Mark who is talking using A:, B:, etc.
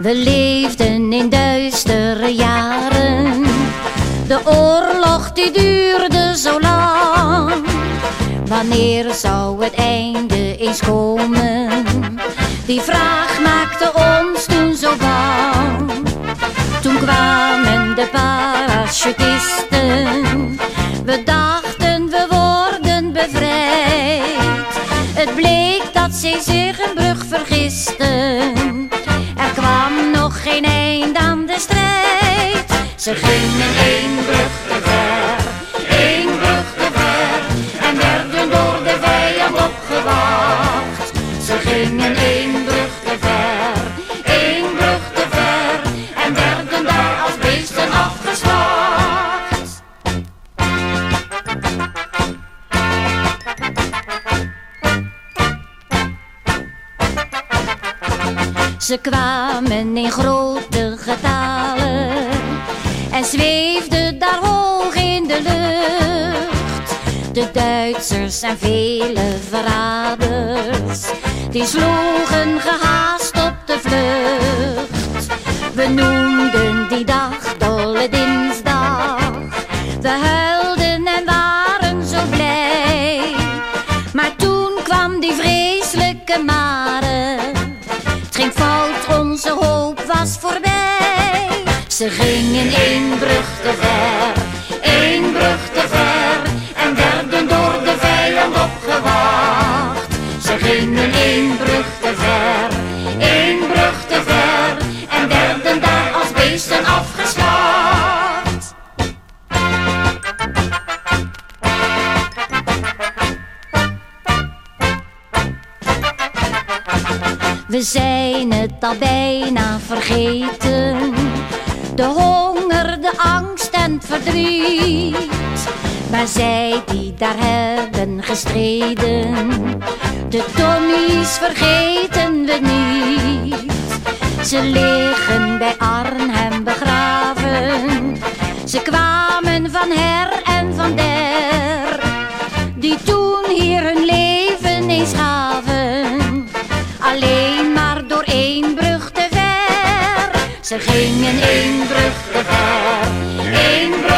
A: We leefden in duistere jaren. De oorlog die duurde zo lang. Wanneer zou het einde eens komen? Die vraag maakte ons toen zo bang. Toen kwamen de parachutisten. We dachten we worden bevrijd. Het bleek dat zij zich een brug vergisten. Geen eind aan de strijd. Ze gingen één brug Ze kwamen in grote getalen en zweefden daar hoog in de lucht. De Duitsers en vele verraders, die sloegen gehaast op de vlucht. Ging fout, onze hoop was voorbij. Ze gingen één brug te ver, één brug te ver. En werden door de vijand opgewacht. Ze gingen één brug We zijn het al bijna vergeten. De honger, de angst en het verdriet. Maar zij die daar hebben gestreden, de Tommies vergeten we niet. Ze liggen bij Arnhem begraven. Ze kwamen van her en van der. Ze gingen in brug te ver,